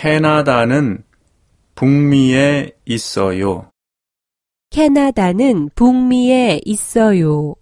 캐나다는 북미에 있어요. 캐나다는 북미에 있어요.